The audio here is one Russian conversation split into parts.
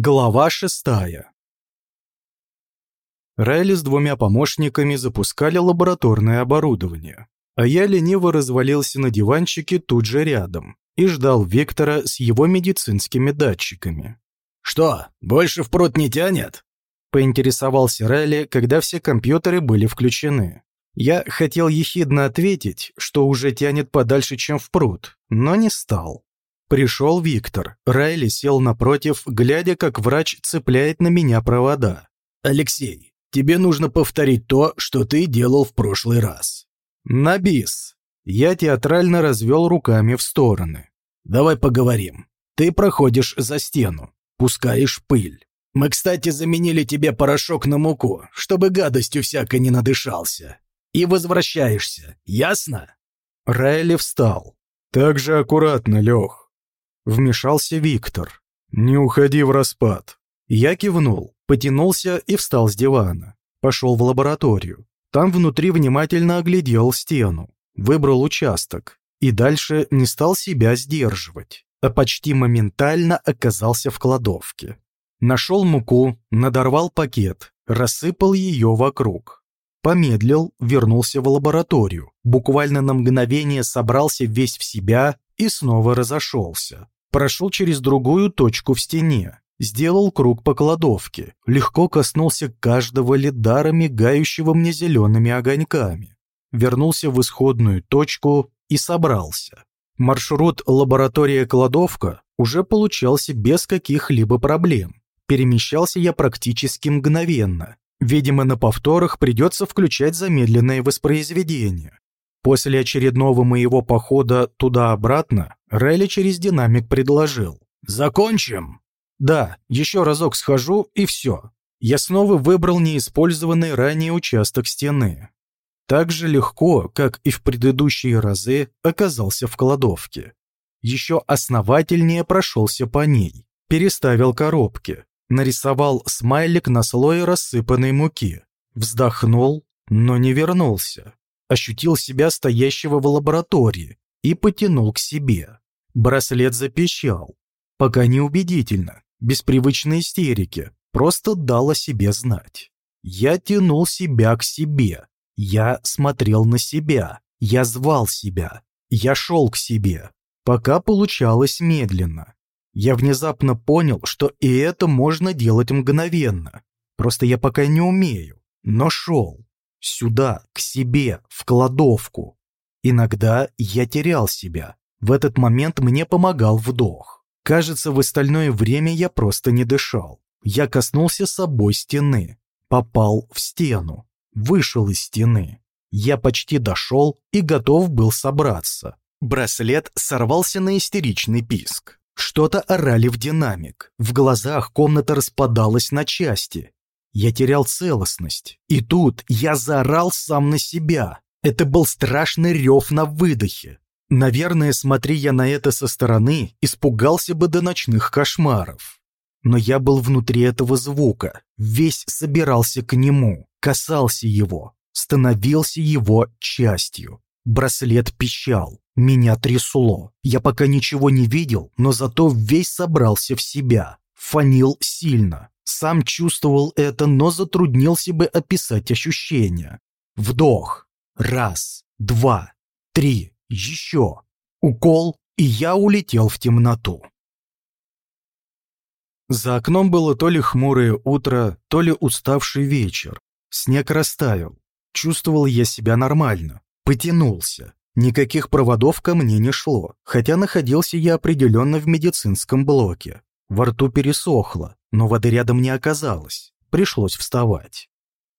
Глава шестая Райли с двумя помощниками запускали лабораторное оборудование, а я лениво развалился на диванчике тут же рядом и ждал Виктора с его медицинскими датчиками. «Что, больше в пруд не тянет?» — поинтересовался Райли, когда все компьютеры были включены. Я хотел ехидно ответить, что уже тянет подальше, чем в пруд, но не стал. Пришел Виктор. Райли сел напротив, глядя, как врач цепляет на меня провода. «Алексей, тебе нужно повторить то, что ты делал в прошлый раз». «На бис». Я театрально развел руками в стороны. «Давай поговорим. Ты проходишь за стену, пускаешь пыль. Мы, кстати, заменили тебе порошок на муку, чтобы гадостью всякой не надышался. И возвращаешься, ясно?» Райли встал. «Так же аккуратно, Лех. Вмешался Виктор. «Не уходи в распад». Я кивнул, потянулся и встал с дивана. Пошел в лабораторию. Там внутри внимательно оглядел стену, выбрал участок и дальше не стал себя сдерживать, а почти моментально оказался в кладовке. Нашел муку, надорвал пакет, рассыпал ее вокруг. Помедлил, вернулся в лабораторию, буквально на мгновение собрался весь в себя и снова разошелся прошел через другую точку в стене, сделал круг по кладовке, легко коснулся каждого лидара, мигающего мне зелеными огоньками, вернулся в исходную точку и собрался. Маршрут лаборатория-кладовка уже получался без каких-либо проблем. Перемещался я практически мгновенно. Видимо, на повторах придется включать замедленное воспроизведение. После очередного моего похода туда-обратно Релли через динамик предложил. «Закончим?» «Да, еще разок схожу и все». Я снова выбрал неиспользованный ранее участок стены. Так же легко, как и в предыдущие разы, оказался в кладовке. Еще основательнее прошелся по ней, переставил коробки, нарисовал смайлик на слое рассыпанной муки, вздохнул, но не вернулся ощутил себя стоящего в лаборатории и потянул к себе. Браслет запищал. Пока неубедительно, без привычной истерики, просто дал о себе знать. Я тянул себя к себе. Я смотрел на себя. Я звал себя. Я шел к себе. Пока получалось медленно. Я внезапно понял, что и это можно делать мгновенно. Просто я пока не умею, но шел. Сюда, к себе, в кладовку. Иногда я терял себя. В этот момент мне помогал вдох. Кажется, в остальное время я просто не дышал. Я коснулся собой стены. Попал в стену. Вышел из стены. Я почти дошел и готов был собраться. Браслет сорвался на истеричный писк. Что-то орали в динамик. В глазах комната распадалась на части. Я терял целостность. И тут я заорал сам на себя. Это был страшный рев на выдохе. Наверное, смотри я на это со стороны, испугался бы до ночных кошмаров. Но я был внутри этого звука, весь собирался к нему, касался его, становился его частью. Браслет пищал, меня трясло. Я пока ничего не видел, но зато весь собрался в себя. Фанил сильно, сам чувствовал это, но затруднился бы описать ощущения. Вдох. Раз, два, три, еще. Укол, и я улетел в темноту. За окном было то ли хмурое утро, то ли уставший вечер. Снег растаял. Чувствовал я себя нормально. Потянулся. Никаких проводов ко мне не шло, хотя находился я определенно в медицинском блоке. Во рту пересохло, но воды рядом не оказалось. Пришлось вставать.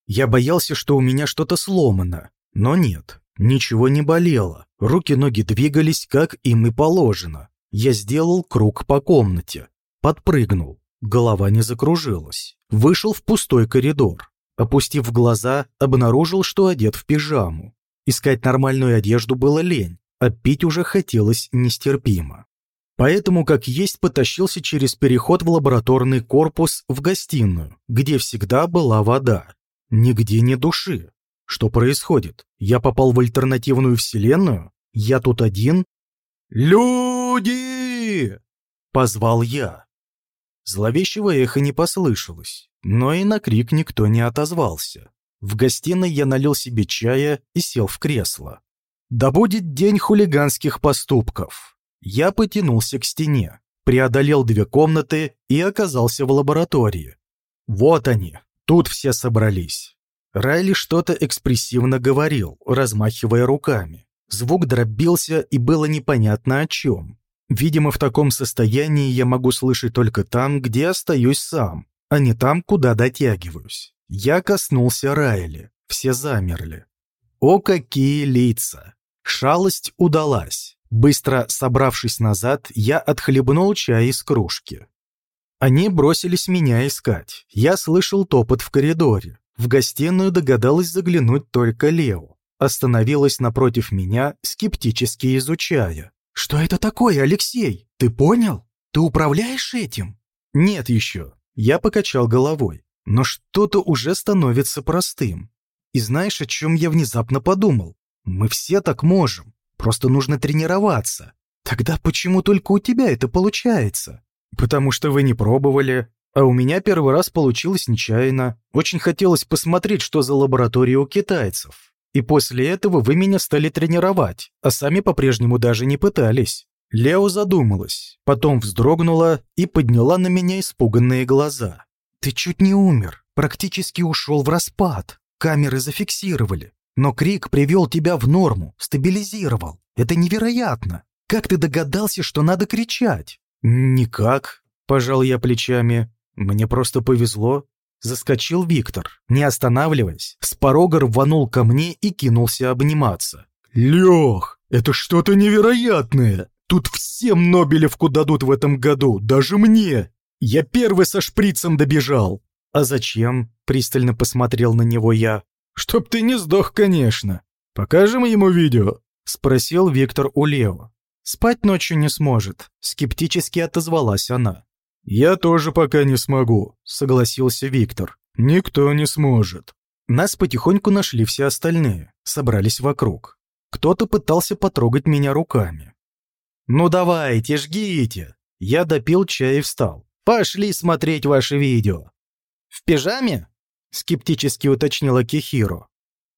Я боялся, что у меня что-то сломано, но нет, ничего не болело. Руки-ноги двигались, как им и положено. Я сделал круг по комнате, подпрыгнул, голова не закружилась. Вышел в пустой коридор. Опустив глаза, обнаружил, что одет в пижаму. Искать нормальную одежду было лень, а пить уже хотелось нестерпимо. Поэтому, как есть, потащился через переход в лабораторный корпус в гостиную, где всегда была вода. Нигде ни души. Что происходит? Я попал в альтернативную вселенную? Я тут один? «Люди!» — позвал я. Зловещего эха не послышалось, но и на крик никто не отозвался. В гостиной я налил себе чая и сел в кресло. Да будет день хулиганских поступков. Я потянулся к стене, преодолел две комнаты и оказался в лаборатории. Вот они, тут все собрались. Райли что-то экспрессивно говорил, размахивая руками. Звук дробился, и было непонятно о чем. Видимо, в таком состоянии я могу слышать только там, где остаюсь сам, а не там, куда дотягиваюсь. Я коснулся Райли. Все замерли. О, какие лица! Шалость удалась. Быстро собравшись назад, я отхлебнул чай из кружки. Они бросились меня искать. Я слышал топот в коридоре. В гостиную догадалась заглянуть только Лео. Остановилась напротив меня, скептически изучая. «Что это такое, Алексей? Ты понял? Ты управляешь этим?» «Нет еще». Я покачал головой. Но что-то уже становится простым. И знаешь, о чем я внезапно подумал? Мы все так можем. Просто нужно тренироваться. Тогда почему только у тебя это получается? Потому что вы не пробовали, а у меня первый раз получилось нечаянно. Очень хотелось посмотреть, что за лаборатория у китайцев. И после этого вы меня стали тренировать, а сами по-прежнему даже не пытались». Лео задумалась, потом вздрогнула и подняла на меня испуганные глаза. «Ты чуть не умер, практически ушел в распад. Камеры зафиксировали. Но крик привел тебя в норму, стабилизировал. Это невероятно. Как ты догадался, что надо кричать?» «Никак», – пожал я плечами. Мне просто повезло. Заскочил Виктор, не останавливаясь, с порога рванул ко мне и кинулся обниматься. «Лех, это что-то невероятное! Тут всем Нобелевку дадут в этом году, даже мне! Я первый со шприцем добежал!» «А зачем?» — пристально посмотрел на него я. «Чтоб ты не сдох, конечно. Покажем ему видео?» — спросил Виктор у Лео. «Спать ночью не сможет», — скептически отозвалась она. «Я тоже пока не смогу», — согласился Виктор. «Никто не сможет». Нас потихоньку нашли все остальные, собрались вокруг. Кто-то пытался потрогать меня руками. «Ну давайте, жгите!» Я допил чай и встал. «Пошли смотреть ваше видео!» «В пижаме?» — скептически уточнила Кихиро.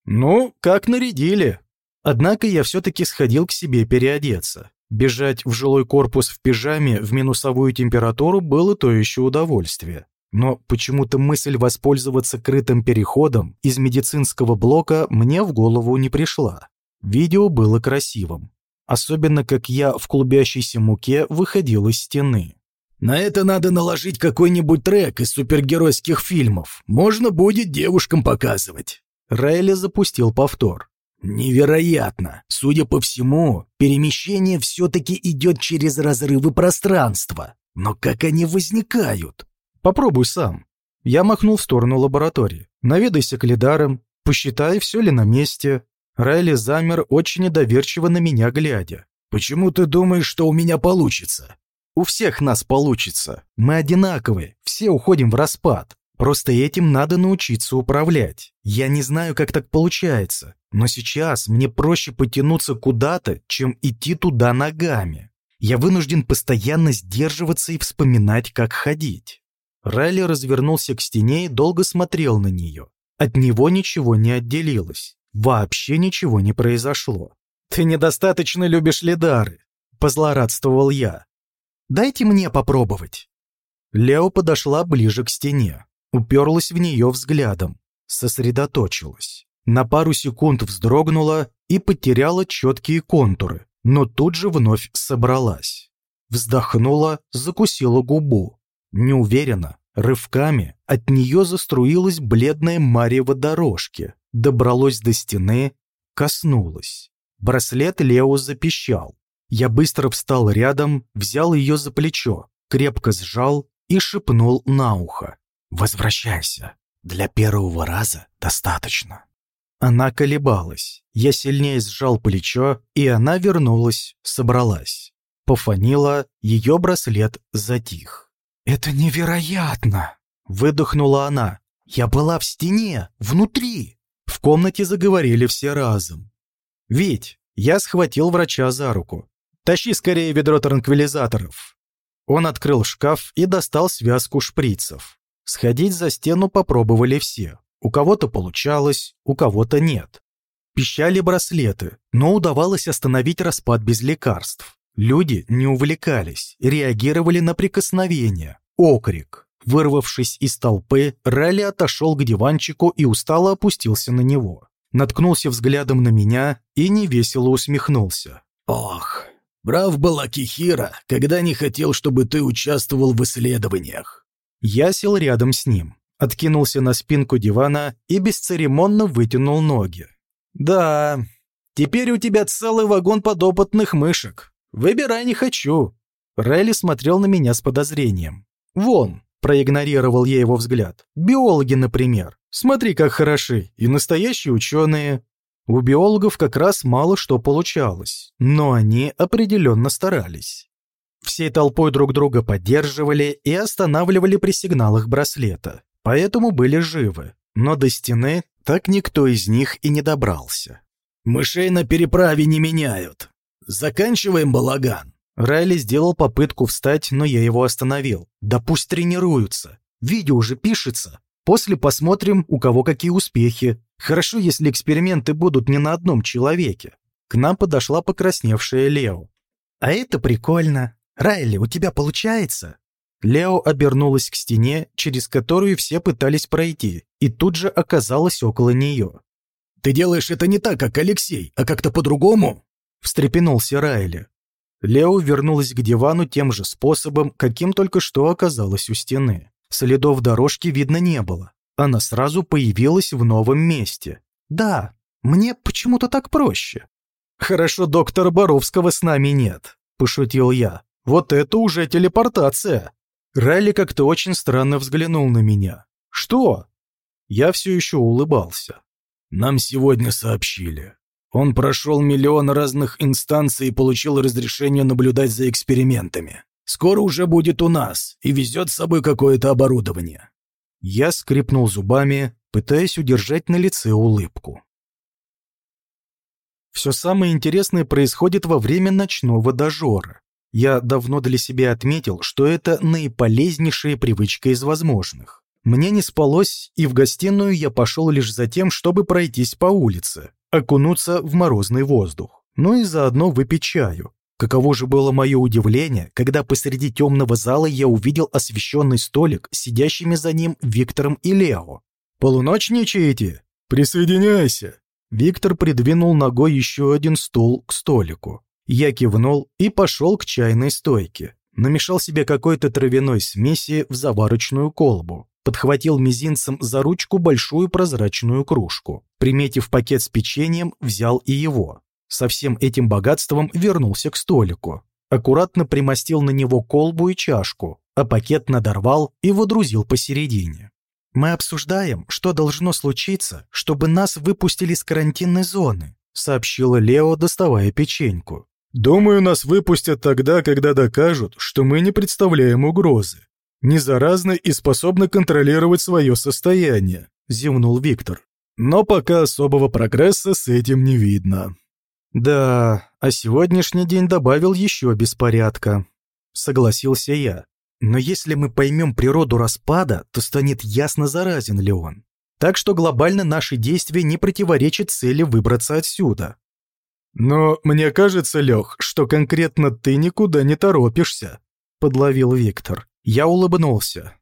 «Ну, как нарядили!» Однако я все-таки сходил к себе переодеться. Бежать в жилой корпус в пижаме в минусовую температуру было то еще удовольствие. Но почему-то мысль воспользоваться крытым переходом из медицинского блока мне в голову не пришла. Видео было красивым. Особенно, как я в клубящейся муке выходил из стены. «На это надо наложить какой-нибудь трек из супергеройских фильмов. Можно будет девушкам показывать». Райли запустил повтор. Невероятно! Судя по всему, перемещение все-таки идет через разрывы пространства. Но как они возникают? Попробуй сам. Я махнул в сторону лаборатории. Наведайся к лидарам, посчитай, все ли на месте. Райли замер, очень недоверчиво на меня глядя. «Почему ты думаешь, что у меня получится?» «У всех нас получится. Мы одинаковые, все уходим в распад. Просто этим надо научиться управлять. Я не знаю, как так получается, но сейчас мне проще потянуться куда-то, чем идти туда ногами. Я вынужден постоянно сдерживаться и вспоминать, как ходить. Райли развернулся к стене и долго смотрел на нее. От него ничего не отделилось. Вообще ничего не произошло. «Ты недостаточно любишь лидары», — позлорадствовал я. «Дайте мне попробовать». Лео подошла ближе к стене уперлась в нее взглядом, сосредоточилась. На пару секунд вздрогнула и потеряла четкие контуры, но тут же вновь собралась. Вздохнула, закусила губу. Неуверенно, рывками от нее заструилась бледная марево дорожки, добралось до стены, коснулась. Браслет Лео запищал. Я быстро встал рядом, взял ее за плечо, крепко сжал и шепнул на ухо. «Возвращайся. Для первого раза достаточно». Она колебалась. Я сильнее сжал плечо, и она вернулась, собралась. Пофанила, ее браслет затих. «Это невероятно!» — выдохнула она. «Я была в стене, внутри!» В комнате заговорили все разом. «Вить!» — я схватил врача за руку. «Тащи скорее ведро транквилизаторов!» Он открыл шкаф и достал связку шприцев. Сходить за стену попробовали все. У кого-то получалось, у кого-то нет. Пищали браслеты, но удавалось остановить распад без лекарств. Люди не увлекались, реагировали на прикосновение, окрик. Вырвавшись из толпы, Ралли отошел к диванчику и устало опустился на него. Наткнулся взглядом на меня и невесело усмехнулся. «Ох, прав был Акихира, когда не хотел, чтобы ты участвовал в исследованиях». Я сел рядом с ним, откинулся на спинку дивана и бесцеремонно вытянул ноги. «Да, теперь у тебя целый вагон подопытных мышек. Выбирай не хочу». Райли смотрел на меня с подозрением. «Вон, Проигнорировал я его взгляд. Биологи, например. Смотри, как хороши. И настоящие ученые. У биологов как раз мало что получалось. Но они определенно старались. Всей толпой друг друга поддерживали и останавливали при сигналах браслета. Поэтому были живы. Но до стены так никто из них и не добрался. «Мышей на переправе не меняют. Заканчиваем балаган». Райли сделал попытку встать, но я его остановил. Да пусть тренируются. Видео уже пишется. После посмотрим, у кого какие успехи. Хорошо, если эксперименты будут не на одном человеке. К нам подошла покрасневшая Лео. «А это прикольно. Райли, у тебя получается?» Лео обернулась к стене, через которую все пытались пройти, и тут же оказалась около нее. «Ты делаешь это не так, как Алексей, а как-то по-другому?» встрепенулся Райли. Лео вернулась к дивану тем же способом, каким только что оказалась у стены. Следов дорожки видно не было. Она сразу появилась в новом месте. «Да, мне почему-то так проще». «Хорошо, доктора Боровского с нами нет», – пошутил я. «Вот это уже телепортация». Райли как-то очень странно взглянул на меня. «Что?» Я все еще улыбался. «Нам сегодня сообщили. Он прошел миллион разных инстанций и получил разрешение наблюдать за экспериментами. Скоро уже будет у нас и везет с собой какое-то оборудование». Я скрипнул зубами, пытаясь удержать на лице улыбку. Все самое интересное происходит во время ночного дожора. Я давно для себя отметил, что это наиполезнейшая привычка из возможных. Мне не спалось, и в гостиную я пошел лишь за тем, чтобы пройтись по улице, окунуться в морозный воздух, ну и заодно выпить чаю. Каково же было мое удивление, когда посреди темного зала я увидел освещенный столик сидящими за ним Виктором и Лео. «Полуночничаете? Присоединяйся!» Виктор придвинул ногой еще один стул к столику. Я кивнул и пошел к чайной стойке. Намешал себе какой-то травяной смеси в заварочную колбу подхватил мизинцем за ручку большую прозрачную кружку. Приметив пакет с печеньем, взял и его. Со всем этим богатством вернулся к столику. Аккуратно примостил на него колбу и чашку, а пакет надорвал и водрузил посередине. «Мы обсуждаем, что должно случиться, чтобы нас выпустили с карантинной зоны», сообщила Лео, доставая печеньку. «Думаю, нас выпустят тогда, когда докажут, что мы не представляем угрозы не заразны и способны контролировать свое состояние», – зевнул Виктор. «Но пока особого прогресса с этим не видно». «Да, а сегодняшний день добавил еще беспорядка», – согласился я. «Но если мы поймем природу распада, то станет ясно, заразен ли он. Так что глобально наши действия не противоречат цели выбраться отсюда». «Но мне кажется, Лех, что конкретно ты никуда не торопишься», – подловил Виктор. Я улыбнулся.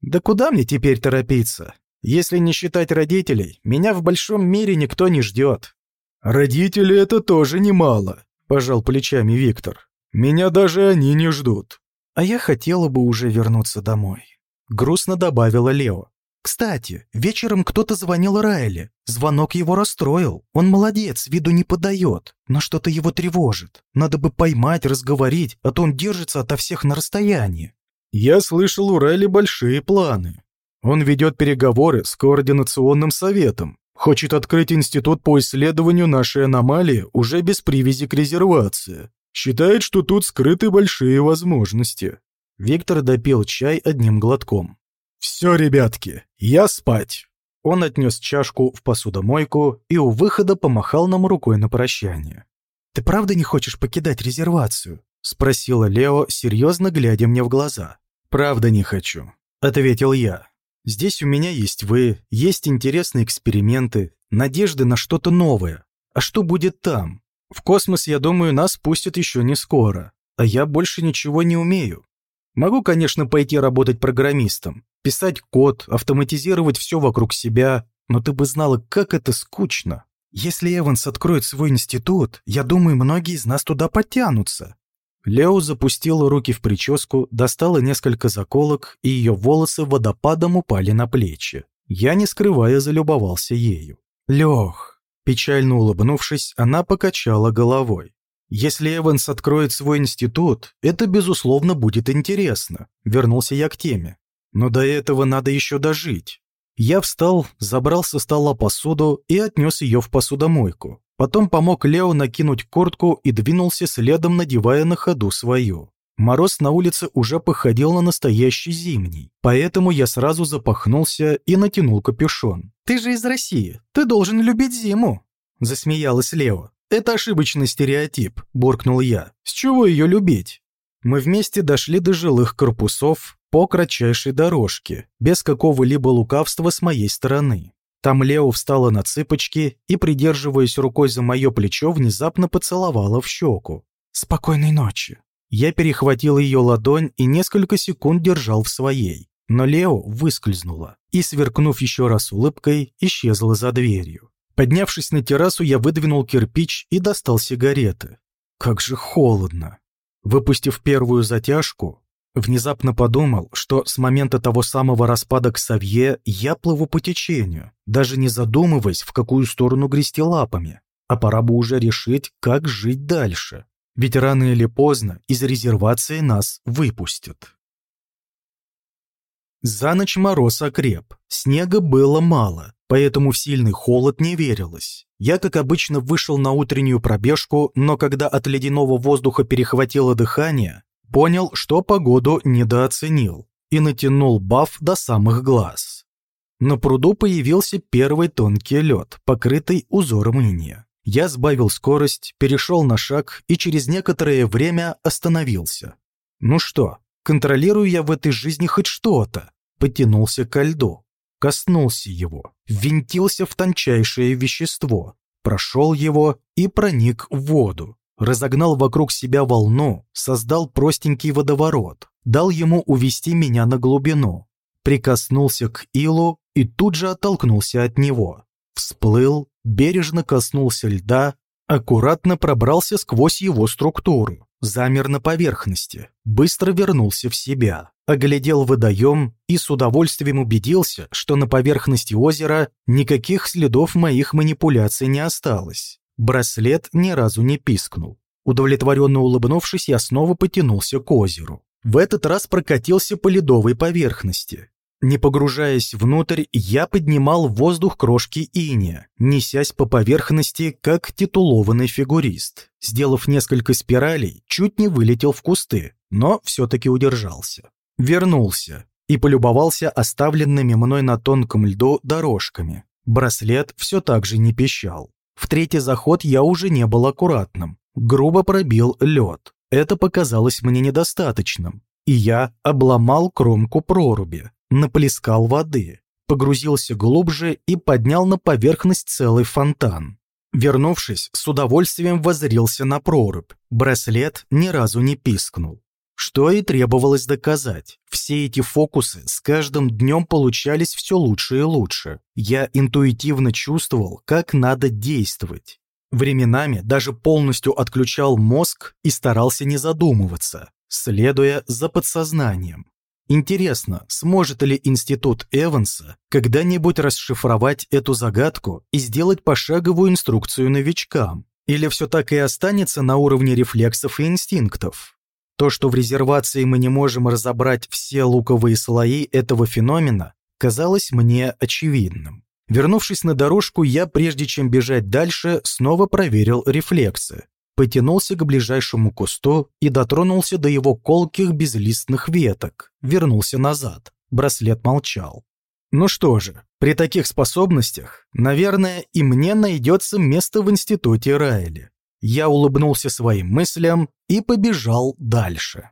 «Да куда мне теперь торопиться? Если не считать родителей, меня в большом мире никто не ждет». «Родители — это тоже немало», — пожал плечами Виктор. «Меня даже они не ждут». «А я хотела бы уже вернуться домой», — грустно добавила Лео. «Кстати, вечером кто-то звонил Райле. Звонок его расстроил. Он молодец, виду не подает, но что-то его тревожит. Надо бы поймать, разговорить, а то он держится ото всех на расстоянии». Я слышал, у Райли большие планы. Он ведет переговоры с Координационным советом. Хочет открыть институт по исследованию нашей аномалии уже без привязи к резервации. Считает, что тут скрыты большие возможности. Виктор допил чай одним глотком. «Все, ребятки, я спать!» Он отнес чашку в посудомойку и у выхода помахал нам рукой на прощание. «Ты правда не хочешь покидать резервацию?» Спросила Лео, серьезно глядя мне в глаза. «Правда не хочу», — ответил я. «Здесь у меня есть вы, есть интересные эксперименты, надежды на что-то новое. А что будет там? В космос, я думаю, нас пустят еще не скоро. А я больше ничего не умею. Могу, конечно, пойти работать программистом, писать код, автоматизировать все вокруг себя, но ты бы знала, как это скучно. Если Эванс откроет свой институт, я думаю, многие из нас туда подтянутся. Лео запустила руки в прическу, достала несколько заколок, и ее волосы водопадом упали на плечи. Я, не скрывая, залюбовался ею. «Лех!» Печально улыбнувшись, она покачала головой. «Если Эванс откроет свой институт, это, безусловно, будет интересно», — вернулся я к теме. «Но до этого надо еще дожить». Я встал, забрал со стола посуду и отнес ее в посудомойку. Потом помог Лео накинуть куртку и двинулся следом, надевая на ходу свою. Мороз на улице уже походил на настоящий зимний, поэтому я сразу запахнулся и натянул капюшон. «Ты же из России, ты должен любить зиму!» Засмеялась Лео. «Это ошибочный стереотип», – буркнул я. «С чего ее любить?» Мы вместе дошли до жилых корпусов по кратчайшей дорожке, без какого-либо лукавства с моей стороны. Там Лео встала на цыпочки и, придерживаясь рукой за мое плечо, внезапно поцеловала в щеку. «Спокойной ночи». Я перехватил ее ладонь и несколько секунд держал в своей. Но Лео выскользнула и, сверкнув еще раз улыбкой, исчезла за дверью. Поднявшись на террасу, я выдвинул кирпич и достал сигареты. Как же холодно. Выпустив первую затяжку, Внезапно подумал, что с момента того самого распада к Савье я плыву по течению, даже не задумываясь, в какую сторону грести лапами. А пора бы уже решить, как жить дальше. Ведь рано или поздно из резервации нас выпустят. За ночь мороз окреп, снега было мало, поэтому в сильный холод не верилось. Я, как обычно, вышел на утреннюю пробежку, но когда от ледяного воздуха перехватило дыхание, Понял, что погоду недооценил и натянул баф до самых глаз. На пруду появился первый тонкий лед, покрытый узором иния. Я сбавил скорость, перешел на шаг и через некоторое время остановился. Ну что, контролирую я в этой жизни хоть что-то? Потянулся ко льду, коснулся его, ввинтился в тончайшее вещество, прошел его и проник в воду разогнал вокруг себя волну, создал простенький водоворот, дал ему увести меня на глубину, прикоснулся к илу и тут же оттолкнулся от него. Всплыл, бережно коснулся льда, аккуратно пробрался сквозь его структуру, замер на поверхности, быстро вернулся в себя, оглядел водоем и с удовольствием убедился, что на поверхности озера никаких следов моих манипуляций не осталось. Браслет ни разу не пискнул. Удовлетворенно улыбнувшись, я снова потянулся к озеру. В этот раз прокатился по ледовой поверхности. Не погружаясь внутрь, я поднимал в воздух крошки иния, несясь по поверхности, как титулованный фигурист. Сделав несколько спиралей, чуть не вылетел в кусты, но все-таки удержался. Вернулся и полюбовался оставленными мной на тонком льду дорожками. Браслет все так же не пищал. В третий заход я уже не был аккуратным. Грубо пробил лед. Это показалось мне недостаточным. И я обломал кромку проруби, наплескал воды, погрузился глубже и поднял на поверхность целый фонтан. Вернувшись, с удовольствием воззрился на прорубь. Браслет ни разу не пискнул. Что и требовалось доказать. Все эти фокусы с каждым днем получались все лучше и лучше. Я интуитивно чувствовал, как надо действовать. Временами даже полностью отключал мозг и старался не задумываться, следуя за подсознанием. Интересно, сможет ли институт Эванса когда-нибудь расшифровать эту загадку и сделать пошаговую инструкцию новичкам? Или все так и останется на уровне рефлексов и инстинктов? То, что в резервации мы не можем разобрать все луковые слои этого феномена, казалось мне очевидным. Вернувшись на дорожку, я, прежде чем бежать дальше, снова проверил рефлексы. Потянулся к ближайшему кусту и дотронулся до его колких безлистных веток. Вернулся назад. Браслет молчал. Ну что же, при таких способностях, наверное, и мне найдется место в институте Райли. Я улыбнулся своим мыслям и побежал дальше.